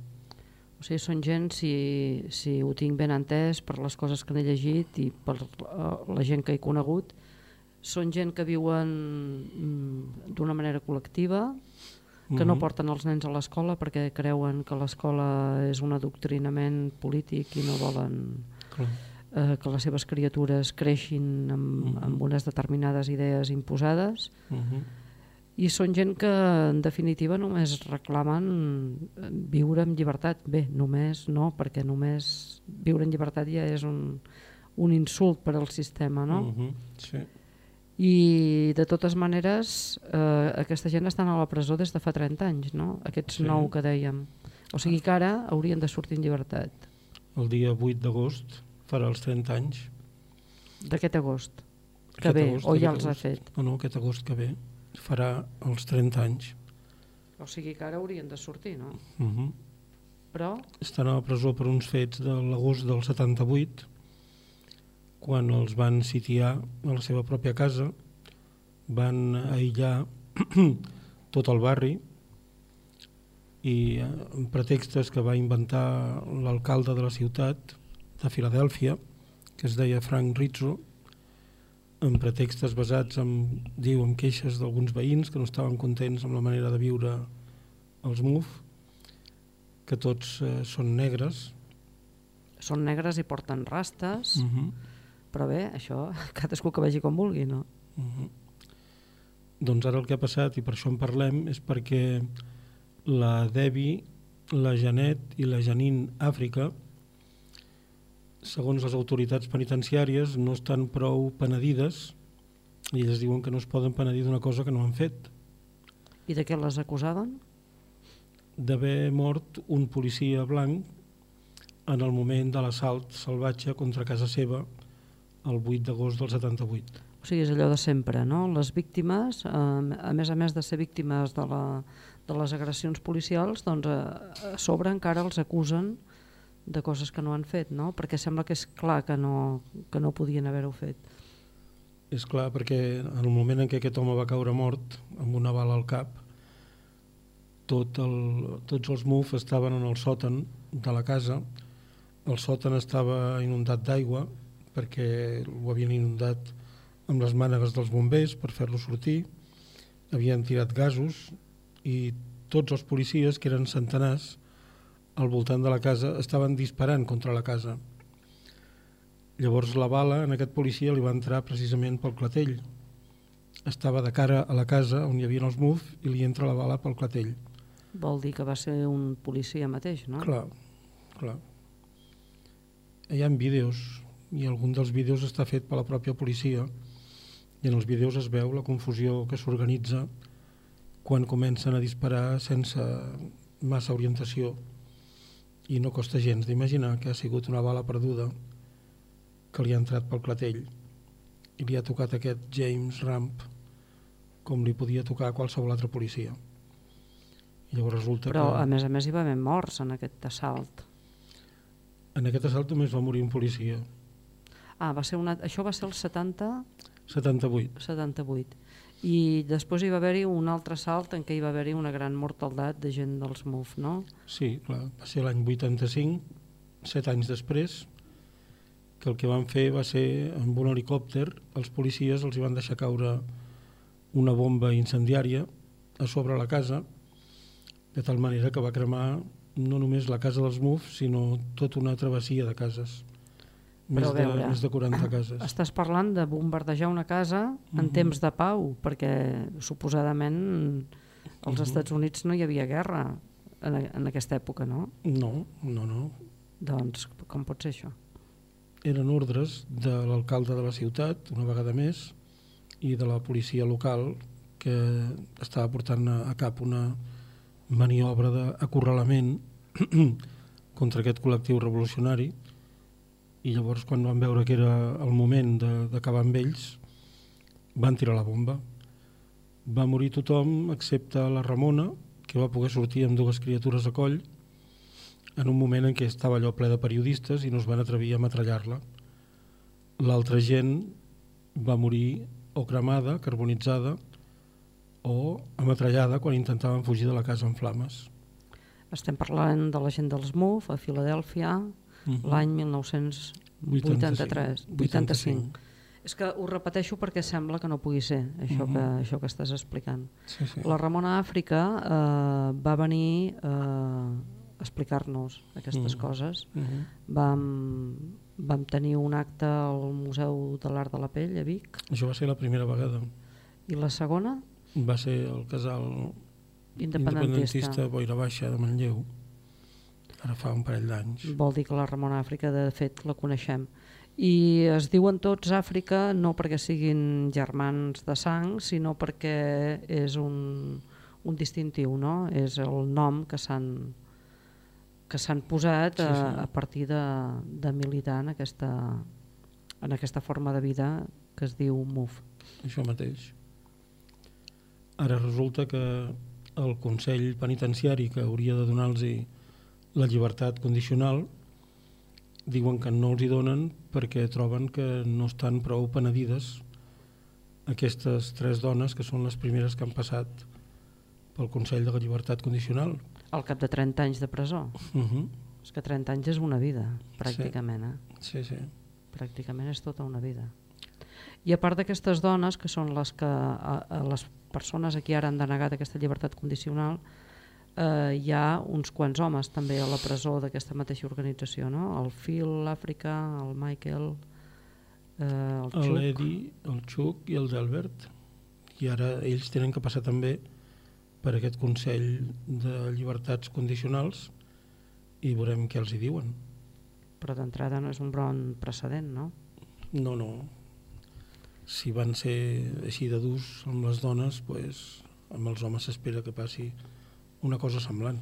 Speaker 1: O sigui, són gent, si, si ho tinc ben entès per les coses que n'he llegit i per eh, la gent que he conegut, són gent que viuen mm, d'una manera col·lectiva, que no
Speaker 3: Mhm.
Speaker 1: porten els nens a l'escola perquè creuen que l'escola és un adoctrinament polític i no volen
Speaker 3: Clar.
Speaker 1: Eh, que les seves criatures creixin amb,
Speaker 3: Mhm.
Speaker 1: amb unes determinades idees imposades
Speaker 3: Uh -huh.
Speaker 1: i són gent que en definitiva només reclamen viure amb llibertat. Bé, només no, perquè només viure en llibertat ja és un, un insult per al sistema, no?
Speaker 3: Uh -huh. Sí.
Speaker 1: I de totes maneres eh, aquesta gent estan a la presó des de fa 30 anys, no? Aquests
Speaker 3: Sí.
Speaker 1: nou que dèiem. O sigui que ara haurien de sortir en llibertat.
Speaker 3: El dia 8 d'agost farà els 30 anys.
Speaker 1: D'aquest agost. Que
Speaker 3: Aquest
Speaker 1: bé,
Speaker 3: agost,
Speaker 1: o ja els ha
Speaker 3: agost.
Speaker 1: fet.
Speaker 3: No, no, aquest agost que ve farà els 30 anys.
Speaker 1: O sigui que ara haurien de sortir, no?
Speaker 3: Uh -huh.
Speaker 1: Però
Speaker 3: estan a la presó per uns fets de l'agost del 78 quan els van sitiar a la seva pròpia casa van aïllar tot el barri i eh, amb pretextes que va inventar l'alcalde de la ciutat de Filadèlfia que es deia Frank Rizzo amb pretextes basats en, diu, en queixes d'alguns veïns que no estaven contents amb la manera de viure els MUF que tots eh, són negres
Speaker 1: són negres i porten rastes,
Speaker 3: uh -huh.
Speaker 1: però bé, això cadascú que vegi com vulgui, no?
Speaker 3: Uh -huh. Doncs ara el que ha passat, i per això en parlem, és perquè la Debbie, la Janet i la Janine Àfrica, segons les autoritats penitenciàries, no estan prou penedides i elles diuen que no es poden penedir d'una cosa que no han fet.
Speaker 1: I de què les acusaven?
Speaker 3: d'haver mort un policia blanc en el moment de l'assalt salvatge contra casa seva el 8 d'agost del 78.
Speaker 1: O sigui, és allò de sempre, no? Les víctimes, eh, a més a més de ser víctimes de, la, de les agressions policials, doncs a, a sobre encara els acusen de coses que no han fet, no? Perquè sembla que és clar que no, que no podien haver-ho fet.
Speaker 3: És clar, perquè en el moment en què aquest home va caure mort amb una bala al cap, tot el, tots els MUF estaven en el sòtan de la casa, el sòtan estava inundat d'aigua perquè ho havien inundat amb les mànegues dels bombers per fer-lo sortir, havien tirat gasos i tots els policies, que eren centenars, al voltant de la casa estaven disparant contra la casa. Llavors la bala en aquest policia li va entrar precisament pel clatell. Estava de cara a la casa on hi havia els MUF i li entra la bala pel clatell.
Speaker 1: Vol dir que va ser un policia mateix, no?
Speaker 3: Clar, clar. Hi ha vídeos i algun dels vídeos està fet per la pròpia policia i en els vídeos es veu la confusió que s'organitza quan comencen a disparar sense massa orientació i no costa gens d'imaginar que ha sigut una bala perduda que li ha entrat pel clatell i li ha tocat aquest James Ramp com li podia tocar a qualsevol altre policia. I llavors resulta
Speaker 1: Però
Speaker 3: que
Speaker 1: a més a més hi va haver morts en aquest assalt.
Speaker 3: en aquest assalt només va morir un policia,
Speaker 1: Ah, va ser una, això va ser el 70,
Speaker 3: 78.
Speaker 1: 78. I després hi va haver-hi un altre assalt en què hi va haver-hi una gran mortaldat de gent dels MUF, no?
Speaker 3: Sí, clar, va ser l'any 85, set anys després, que el que van fer va ser, amb un helicòpter, els policies els hi van deixar caure una bomba incendiària a sobre la casa, de tal manera que va cremar no només la casa dels MUF, sinó tota una travessia de cases. Més
Speaker 1: Però
Speaker 3: de,
Speaker 1: veure,
Speaker 3: més de 40 cases.
Speaker 1: Estàs parlant de bombardejar una casa en
Speaker 3: Mhm.
Speaker 1: temps de pau, perquè suposadament als
Speaker 3: Mhm.
Speaker 1: Estats Units no hi havia guerra en, en aquesta època, no?
Speaker 3: No, no, no.
Speaker 1: Doncs com pot ser això?
Speaker 3: eren ordres de l'alcalde de la ciutat, una vegada més, i de la policia local, que estava portant a, a cap una maniobra d'acorralament contra aquest col·lectiu revolucionari, i llavors quan van veure que era el moment d'acabar amb ells, van tirar la bomba. Va morir tothom excepte la Ramona, que va poder sortir amb dues criatures a coll, en un moment en què estava allò ple de periodistes i no es van atrevir a matrallar-la. L'altra gent va morir o cremada, carbonitzada, o ametrallada quan intentaven fugir de la casa en flames.
Speaker 1: Estem parlant de la gent dels MUF a Filadèlfia
Speaker 3: Mhm.
Speaker 1: l'any 1983. 85.
Speaker 3: 85.
Speaker 1: És que ho repeteixo perquè sembla que no pugui ser això,
Speaker 3: Mhm.
Speaker 1: que, això que estàs explicant.
Speaker 3: Sí, sí.
Speaker 1: La Ramona Àfrica eh, va venir eh, a explicar-nos aquestes
Speaker 3: Mhm.
Speaker 1: coses.
Speaker 3: Mhm.
Speaker 1: Vam, vam tenir un acte al Museu de l'Art de la Pell a Vic
Speaker 3: Això va ser la primera vegada.
Speaker 1: i la segona
Speaker 3: Va ser el casal
Speaker 1: independentista.
Speaker 3: independentista Boira Baixa de Manlleu, ara fa un parell d'anys.
Speaker 1: Vol dir que la Ramona Àfrica de fet la coneixem. I es diuen tots Àfrica no perquè siguin germans de sang, sinó perquè és un, un distintiu, no? És el nom que s'han que s'han posat
Speaker 3: Sí,
Speaker 1: a,
Speaker 3: sí.
Speaker 1: a partir de, de militar en aquesta, en aquesta forma de vida que es diu MUF.
Speaker 3: Això mateix. Ara resulta que el Consell Penitenciari que hauria de donar-los la llibertat condicional diuen que no els hi donen perquè troben que no estan prou penedides aquestes tres dones que són les primeres que han passat pel Consell de la Llibertat Condicional.
Speaker 1: Al cap de 30 anys de presó.
Speaker 3: Uh -huh.
Speaker 1: És que 30 anys és una vida, pràcticament. Eh?
Speaker 3: Sí, sí.
Speaker 1: pràcticament és tota una vida. I a part d'aquestes dones, que són les que a, a les persones a qui ara han denegat aquesta llibertat condicional, eh, hi ha uns quants homes també a la presó d'aquesta mateixa organització, no? El Phil, l'Àfrica, el Michael, eh, el Chuck.
Speaker 3: l'Edi, el Xuc i el Delbert i ara ells tenen que passar també per aquest Consell de Llibertats Condicionals i veurem què els hi diuen.
Speaker 1: Però d'entrada no és un bon precedent, no?
Speaker 3: No, no. Si van ser així de durs amb les dones, pues, amb els homes s'espera que passi una cosa semblant.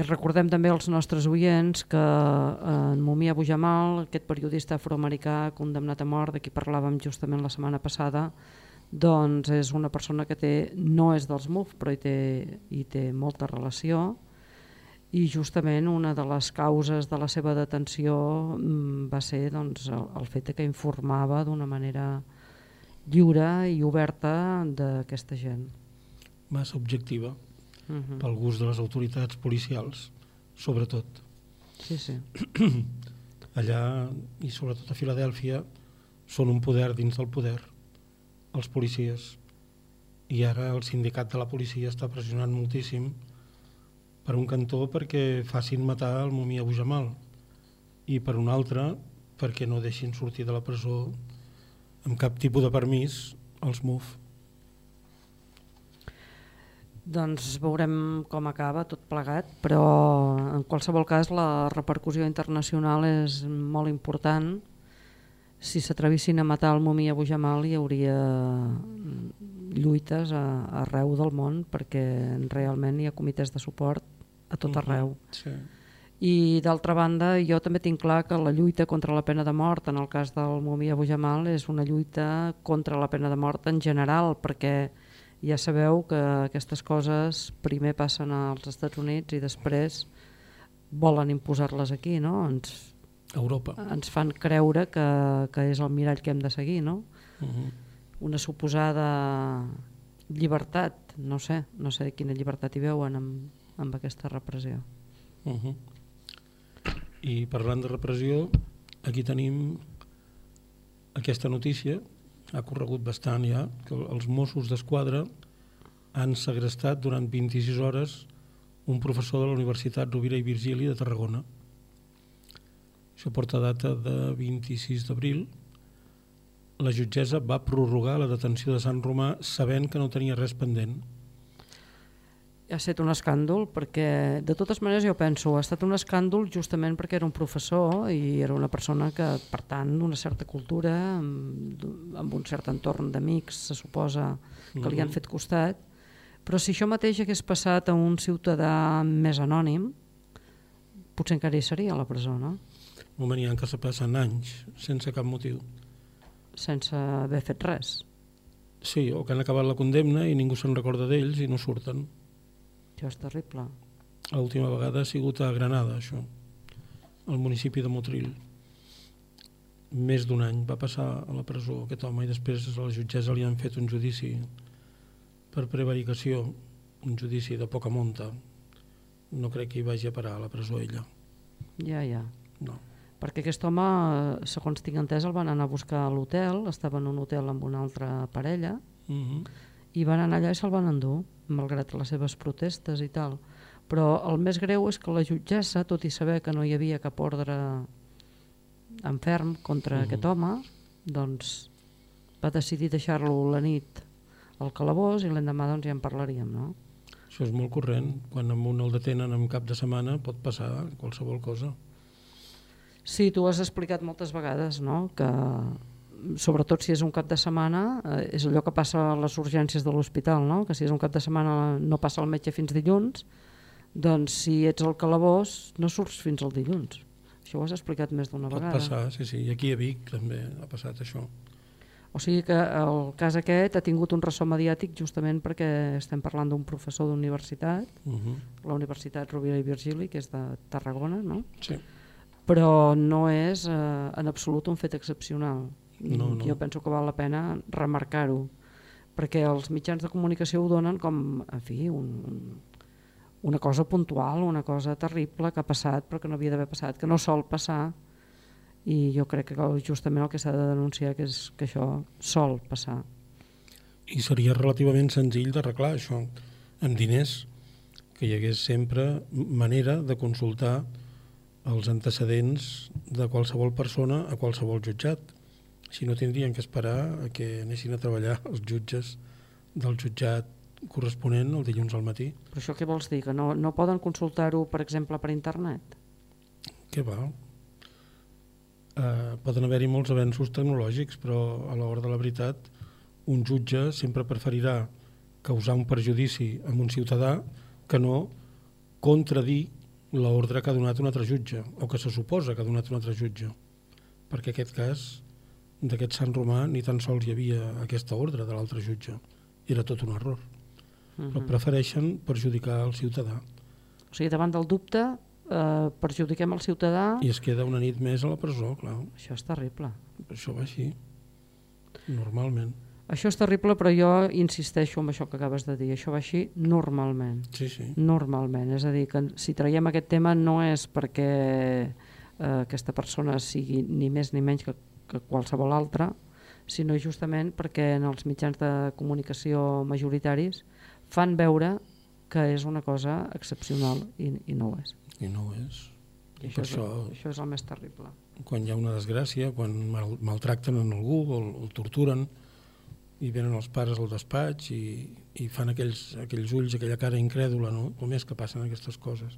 Speaker 1: I recordem també als nostres oients que en Mumia Bujamal, aquest periodista afroamericà condemnat a mort, de qui parlàvem justament la setmana passada, doncs és una persona que té, no és dels MUF, però hi té, hi té molta relació i justament una de les causes de la seva detenció mm, va ser doncs, el, el fet de que informava d'una manera lliure i oberta d'aquesta gent.
Speaker 3: Massa objectiva,
Speaker 1: Uh -huh.
Speaker 3: pel gust de les autoritats policials, sobretot.
Speaker 1: Sí, sí.
Speaker 3: Allà, i sobretot a Filadèlfia, són un poder dins del poder, els policies. I ara el sindicat de la policia està pressionant moltíssim per un cantó perquè facin matar el Mumia Abu Jamal i per un altre perquè no deixin sortir de la presó amb cap tipus de permís els MUF.
Speaker 1: Doncs veurem com acaba tot plegat, però en qualsevol cas la repercussió internacional és molt important. Si s'atrevissin a matar el Mumia Abu Jamal hi hauria lluites a, arreu del món perquè realment hi ha comitès de suport a tot arreu.
Speaker 3: Sí.
Speaker 1: I d'altra banda, jo també tinc clar que la lluita contra la pena de mort, en el cas del Mumia Abu Jamal, és una lluita contra la pena de mort en general, perquè ja sabeu que aquestes coses primer passen als Estats Units i després volen imposar-les aquí, no? Ens,
Speaker 3: Europa.
Speaker 1: ens fan creure que, que és el mirall que hem de seguir, no?
Speaker 3: Uh -huh.
Speaker 1: Una suposada llibertat, no sé, no sé quina llibertat hi veuen amb, amb aquesta repressió.
Speaker 3: Uh -huh. I parlant de repressió, aquí tenim aquesta notícia, ha corregut bastant ja, que els Mossos d'Esquadra han segrestat durant 26 hores un professor de la Universitat Rovira i Virgili de Tarragona. Això porta data de 26 d'abril. La jutgessa va prorrogar la detenció de Sant Romà sabent que no tenia res pendent.
Speaker 1: Ha estat un escàndol perquè de totes maneres jo penso ha estat un escàndol justament perquè era un professor i era una persona que per tant d'una certa cultura amb, amb un cert entorn d'amics se suposa que li han
Speaker 3: Mhm.
Speaker 1: fet costat però si això mateix hagués passat a un ciutadà més anònim potser encara hi seria a la presó no?
Speaker 3: No venien que se passen anys sense cap motiu.
Speaker 1: sense haver fet res
Speaker 3: Sí, o que han acabat la condemna i ningú se'n recorda d'ells i no surten.
Speaker 1: Això és terrible
Speaker 3: L'última vegada ha sigut a Granada, això, al municipi de Motril. Més d'un any va passar a la presó aquest home i després a la jutgessa li han fet un judici per prevaricació, un judici de poca monta. No crec que hi vagi a parar a la presó ella.
Speaker 1: ja, ja
Speaker 3: No.
Speaker 1: perquè aquest home, segons tinc entès, el van anar a buscar a l'hotel, estava en un hotel amb una altra parella,
Speaker 3: Uh -huh.
Speaker 1: i van anar allà i se'l van endur, malgrat les seves protestes i tal. Però el més greu és que la jutgessa, tot i saber que no hi havia cap ordre en ferm contra
Speaker 3: Mhm.
Speaker 1: aquest home, doncs va decidir deixar-lo la nit al calabós i l'endemà doncs, ja en parlaríem, no?
Speaker 3: Això és molt corrent. Quan amb un el detenen en cap de setmana pot passar qualsevol cosa.
Speaker 1: Sí, tu has explicat moltes vegades no? que sobretot si és un cap de setmana eh, és allò que passa a les urgències de l'hospital no? que si és un cap de setmana no passa el metge fins dilluns doncs si ets al calabós no surts fins al dilluns això ho has explicat més d'una
Speaker 3: Pot
Speaker 1: vegada
Speaker 3: passar, sí, sí. I aquí a Vic també ha passat això.
Speaker 1: o sigui que el cas aquest ha tingut un ressò mediàtic justament perquè estem parlant d'un professor d'universitat
Speaker 3: Uh -huh.
Speaker 1: la Universitat Rovira i Virgili que és de Tarragona no?
Speaker 3: Sí.
Speaker 1: però no és eh, en absolut un fet excepcional.
Speaker 3: No, no.
Speaker 1: Jo penso que val la pena remarcar-ho, perquè els mitjans de comunicació ho donen com, en fi, un, un, una cosa puntual, una cosa terrible que ha passat però que no havia d'haver passat, que no sol passar i jo crec que justament el que s'ha de denunciar que és que això sol passar.
Speaker 3: I seria relativament senzill d'arreglar això, amb diners, que hi hagués sempre manera de consultar els antecedents de qualsevol persona a qualsevol jutjat. Si no tindrien que esperar a que anessin a treballar els jutges del jutjat corresponent el dilluns al matí.
Speaker 1: Però això què vols dir? Que no, no poden consultar-ho, per exemple, per internet?
Speaker 3: Què va? Uh, poden haver-hi molts avenços tecnològics, però a l'hora de la veritat un jutge sempre preferirà causar un perjudici a un ciutadà que no contradir l'ordre que ha donat un altre jutge, o que se suposa que ha donat un altre jutge. Perquè aquest cas d'aquest Sant Romà ni tan sols hi havia aquesta ordre de l'altre jutge. Era tot un error. Però
Speaker 1: Mhm.
Speaker 3: prefereixen perjudicar el ciutadà
Speaker 1: O sigui, davant del dubte, eh, perjudiquem el ciutadà,
Speaker 3: i es queda una nit més a la presó, clar.
Speaker 1: això és terrible.
Speaker 3: Això va així, normalment.
Speaker 1: Això és terrible, però jo insisteixo en això que acabes de dir. Això va així normalment.
Speaker 3: Sí, sí.
Speaker 1: Normalment. És a dir, que si traiem aquest tema no és perquè eh, aquesta persona sigui ni més ni menys que, que qualsevol altra, sinó justament perquè en els mitjans de comunicació majoritaris fan veure que és una cosa excepcional i, i no ho és.
Speaker 3: I no ho és.
Speaker 1: I això, és,
Speaker 3: això,
Speaker 1: això és el més terrible.
Speaker 3: quan hi ha una desgràcia, quan mal, maltracten en algú o el, el torturen, i venen els pares al despatx i, i fan aquells, aquells ulls, aquella cara incrèdula, no? Com és que passen aquestes coses?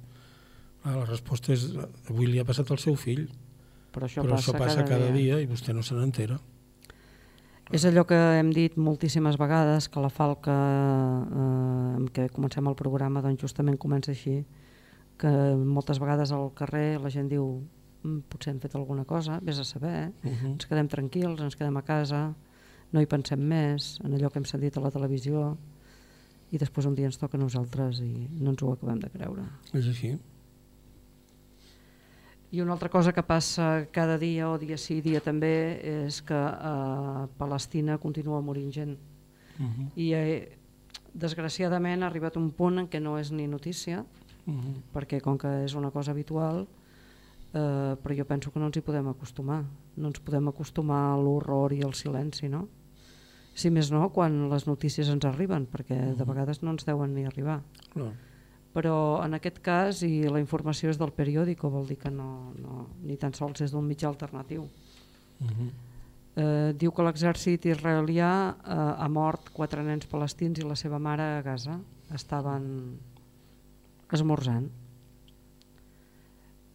Speaker 3: Ah, la resposta és, avui li ha passat al seu fill,
Speaker 1: Però això
Speaker 3: però
Speaker 1: passa,
Speaker 3: això passa
Speaker 1: cada,
Speaker 3: cada
Speaker 1: dia.
Speaker 3: dia i vostè no se n'entera.
Speaker 1: És allò que hem dit moltíssimes vegades, que la falca eh, amb què comencem el programa doncs justament comença així, que moltes vegades al carrer la gent diu "Mm, potser hem fet alguna cosa, vés a saber, eh?
Speaker 3: Uh -huh.
Speaker 1: ens quedem tranquils, ens quedem a casa, no hi pensem més en allò que hem sentit a la televisió i després un dia ens toca a nosaltres i no ens ho acabem de creure.
Speaker 3: És així.
Speaker 1: I una altra cosa que passa cada dia o dia sí, dia també, és que a Palestina continua morint gent.
Speaker 3: Uh -huh.
Speaker 1: I eh, desgraciadament ha arribat un punt en què no és ni notícia,
Speaker 3: Uh -huh.
Speaker 1: perquè com que és una cosa habitual, eh, però jo penso que no ens hi podem acostumar. No ens podem acostumar a l'horror i al silenci, no? Si més no, quan les notícies ens arriben, perquè de vegades no ens deuen ni arribar.
Speaker 3: Clar.
Speaker 1: Però en aquest cas, i la informació és del periòdico, vol dir que no, no, ni tan sols és d'un mitjà alternatiu.
Speaker 3: Uh -huh.
Speaker 1: Eh, diu que l'exèrcit israelià eh, ha mort quatre nens palestins i la seva mare a Gaza. Estaven esmorzant.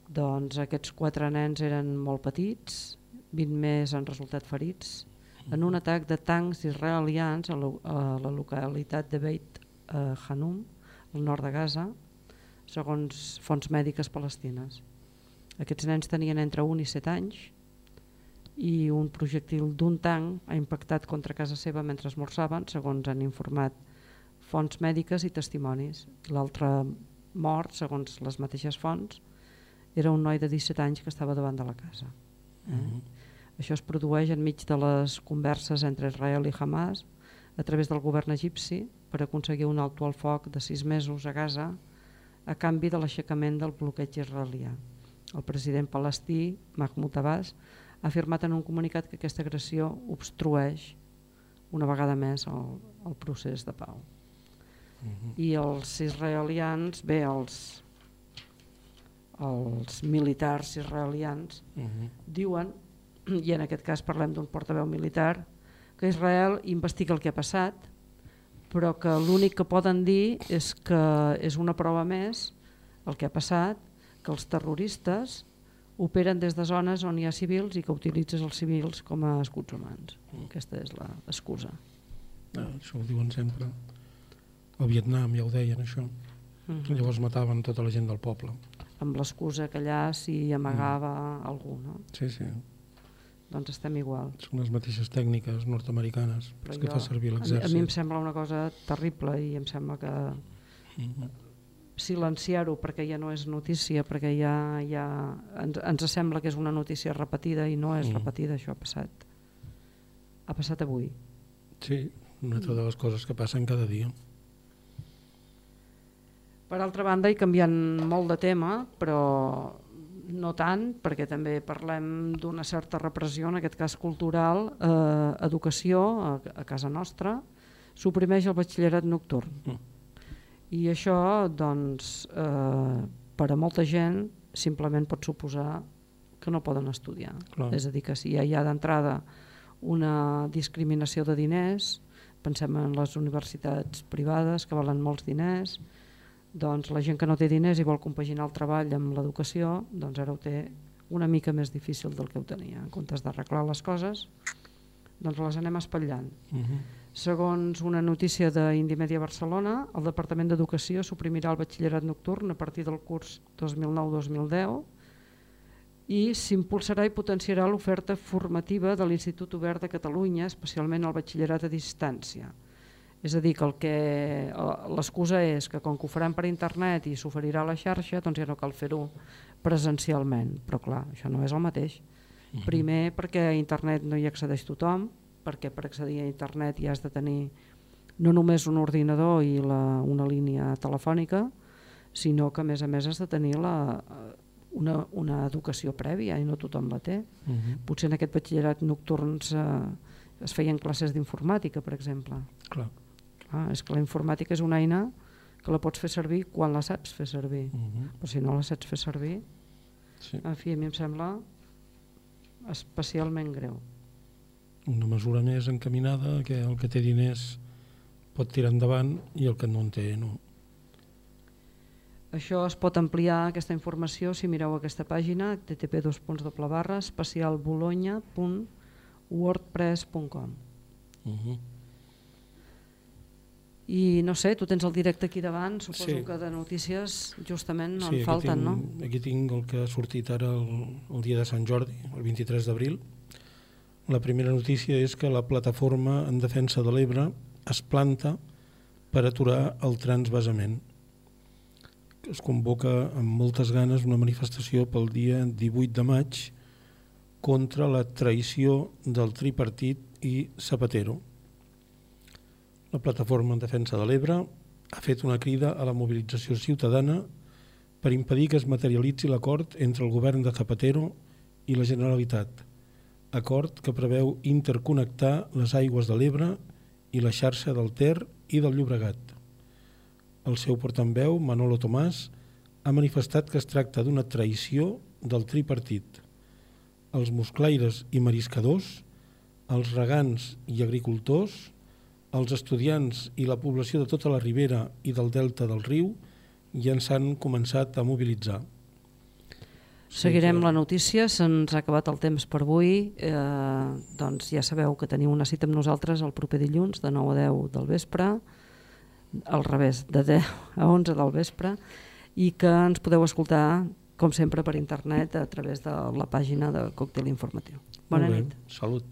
Speaker 1: Doncs aquests quatre nens eren molt petits, 20 més han resultat ferits, en un atac de tancs israelians a, lo, a la localitat de Beit eh, Hanum, al nord de Gaza, segons fonts mèdiques palestines. Aquests nens tenien entre 1 i 7 anys i un projectil d'un tanc ha impactat contra casa seva mentre esmorzaven, segons han informat fonts mèdiques i testimonis. L'altre mort, segons les mateixes fonts, era un noi de 17 anys que estava davant de la casa. Eh?
Speaker 3: Mhm.
Speaker 1: Això es produeix enmig de les converses entre Israel i Hamas a través del govern egipci per aconseguir un alto al foc de sis mesos a Gaza a canvi de l'aixecament del bloqueig israelià. El president palestí, Mahmoud Abbas, ha afirmat en un comunicat que aquesta agressió obstrueix una vegada més el, el procés de pau.
Speaker 3: Mhm.
Speaker 1: I els israelians, bé, els, els militars israelians
Speaker 3: Uh -huh.
Speaker 1: diuen, i en aquest cas parlem d'un portaveu militar, que Israel investiga el que ha passat, però que l'únic que poden dir és que és una prova més el que ha passat, que els terroristes operen des de zones on hi ha civils i que utilitzes els civils com a escuts humans. Aquesta és l'excusa.
Speaker 3: Ah, això ho diuen sempre. Al Vietnam ja ho deien, això.
Speaker 1: Mhm.
Speaker 3: Llavors mataven tota la gent del poble.
Speaker 1: Amb l'excusa que allà s'hi amagava algú. No?
Speaker 3: Sí, sí.
Speaker 1: Doncs estem igual.
Speaker 3: Són les mateixes tècniques nord-americanes que fa servir
Speaker 1: a, mi- a
Speaker 3: l'exèrcit.
Speaker 1: mi em sembla una cosa terrible i em sembla que
Speaker 3: Mhm.
Speaker 1: silenciar-ho perquè ja no és notícia, perquè ja, ja ens, ens sembla que és una notícia repetida i no és
Speaker 3: Mm.
Speaker 1: repetida, això ha passat. Ha passat avui.
Speaker 3: Sí, una altra de les coses que passen cada dia.
Speaker 1: Per altra banda, i canviant molt de tema, però no tant, perquè també parlem d'una certa repressió, en aquest cas cultural, eh, educació a, a casa nostra, suprimeix el batxillerat nocturn.
Speaker 3: Mm.
Speaker 1: I això, doncs, eh, per a molta gent, simplement pot suposar que no poden estudiar.
Speaker 3: Clar.
Speaker 1: És a dir, que si ja hi ha d'entrada una discriminació de diners, pensem en les universitats privades que valen molts diners, doncs la gent que no té diners i vol compaginar el treball amb l'educació, doncs ara ho té una mica més difícil del que ho tenia. En comptes d'arreglar les coses, Doncs les anem espatllant.
Speaker 3: Uh -huh.
Speaker 1: Segons una notícia d'Indimèdia Barcelona, el Departament d'Educació suprimirà el batxillerat nocturn a partir del curs 2009-2010 i s'impulsarà i potenciarà l'oferta formativa de l'Institut Obert de Catalunya, especialment el batxillerat a distància. És a dir, que el que eh, l'excusa és que com que ho faran per internet i s'oferirà a la xarxa, doncs ja no cal fer-ho presencialment. Però clar, això no és el mateix. Primer perquè a internet no hi accedeix tothom, perquè per accedir a internet ja has de tenir no només un ordinador i la, una línia telefònica, sinó que a més a més has de tenir la, una, una educació prèvia i no tothom la té.
Speaker 3: Uh -huh.
Speaker 1: Potser en aquest batxillerat nocturns eh, es feien classes d'informàtica, per exemple.
Speaker 3: Clar.
Speaker 1: Clar, és que la informàtica és una eina que la pots fer servir quan la saps fer servir.
Speaker 3: Uh -huh.
Speaker 1: Però si no la saps fer servir,
Speaker 3: sí.
Speaker 1: en fi, a mi em sembla especialment greu.
Speaker 3: Una mesura més encaminada que el que té diners pot tirar endavant i el que no en té no.
Speaker 1: Això es pot ampliar, aquesta informació, si mireu aquesta pàgina, http especialbologna.wordpress.com
Speaker 3: Uh -huh.
Speaker 1: I no sé, tu tens el directe aquí davant, suposo
Speaker 3: Sí.
Speaker 1: que de notícies justament no
Speaker 3: sí,
Speaker 1: en falten,
Speaker 3: aquí
Speaker 1: no?
Speaker 3: tinc, Aquí tinc el que ha sortit ara el, el dia de Sant Jordi, el 23 d'abril. La primera notícia és que la plataforma en defensa de l'Ebre es planta per aturar el transvasament. Es convoca amb moltes ganes una manifestació pel dia 18 de maig contra la traïció del tripartit i Zapatero. La plataforma en defensa de l'Ebre ha fet una crida a la mobilització ciutadana per impedir que es materialitzi l'acord entre el govern de Zapatero i la Generalitat, acord que preveu interconnectar les aigües de l'Ebre i la xarxa del Ter i del Llobregat. El seu portaveu, Manolo Tomàs, ha manifestat que es tracta d'una traïció del tripartit. Els musclaires i mariscadors, els regants i agricultors, els estudiants i la població de tota la ribera i del delta del riu ja ens han començat a mobilitzar.
Speaker 1: Seguirem la notícia, se'ns ha acabat el temps per avui, eh, doncs ja sabeu que teniu una cita amb nosaltres el proper dilluns de 9 a 10 del vespre, al revés, de 10 a 11 del vespre, i que ens podeu escoltar, com sempre, per internet a través de la pàgina de Còctel Informatiu. Bona nit.
Speaker 3: Salut.